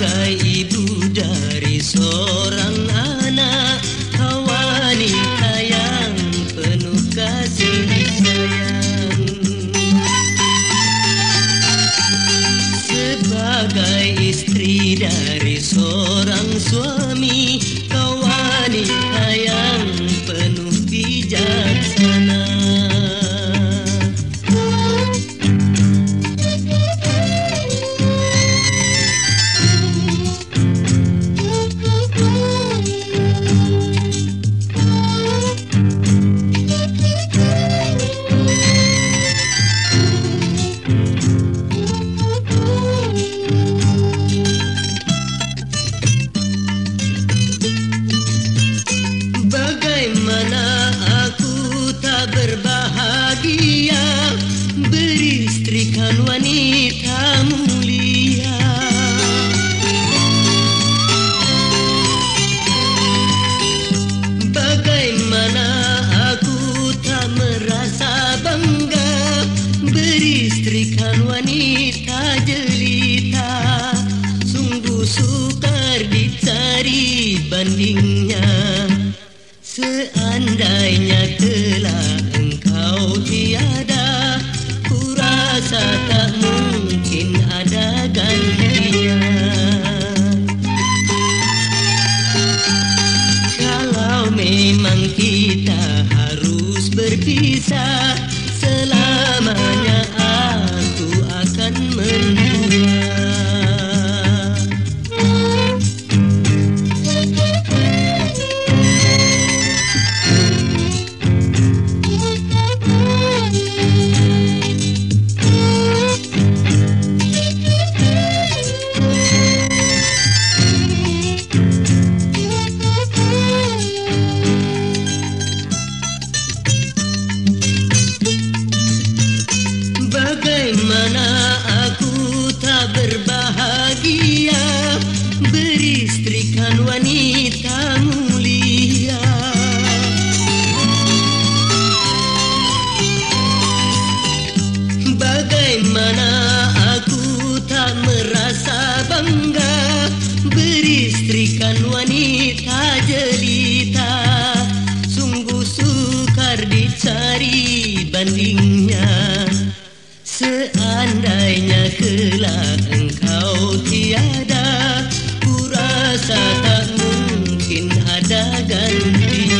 sebagai ibu dari seorang anak Kau wanita yang penuh kasih sayang. Sebagai istri dari seorang suami wanita mulia. Bagaimana aku tak merasa bangga Beristrikan wanita jelita. Sungguh sukar dicari bandingnya. Seandainya Tisa. wanita mulia. Bagaimana aku tak merasa bangga Beristrikan wanita jelita? Sungguh sukar dicari bandingnya. Seandainya kelak انسى قلبي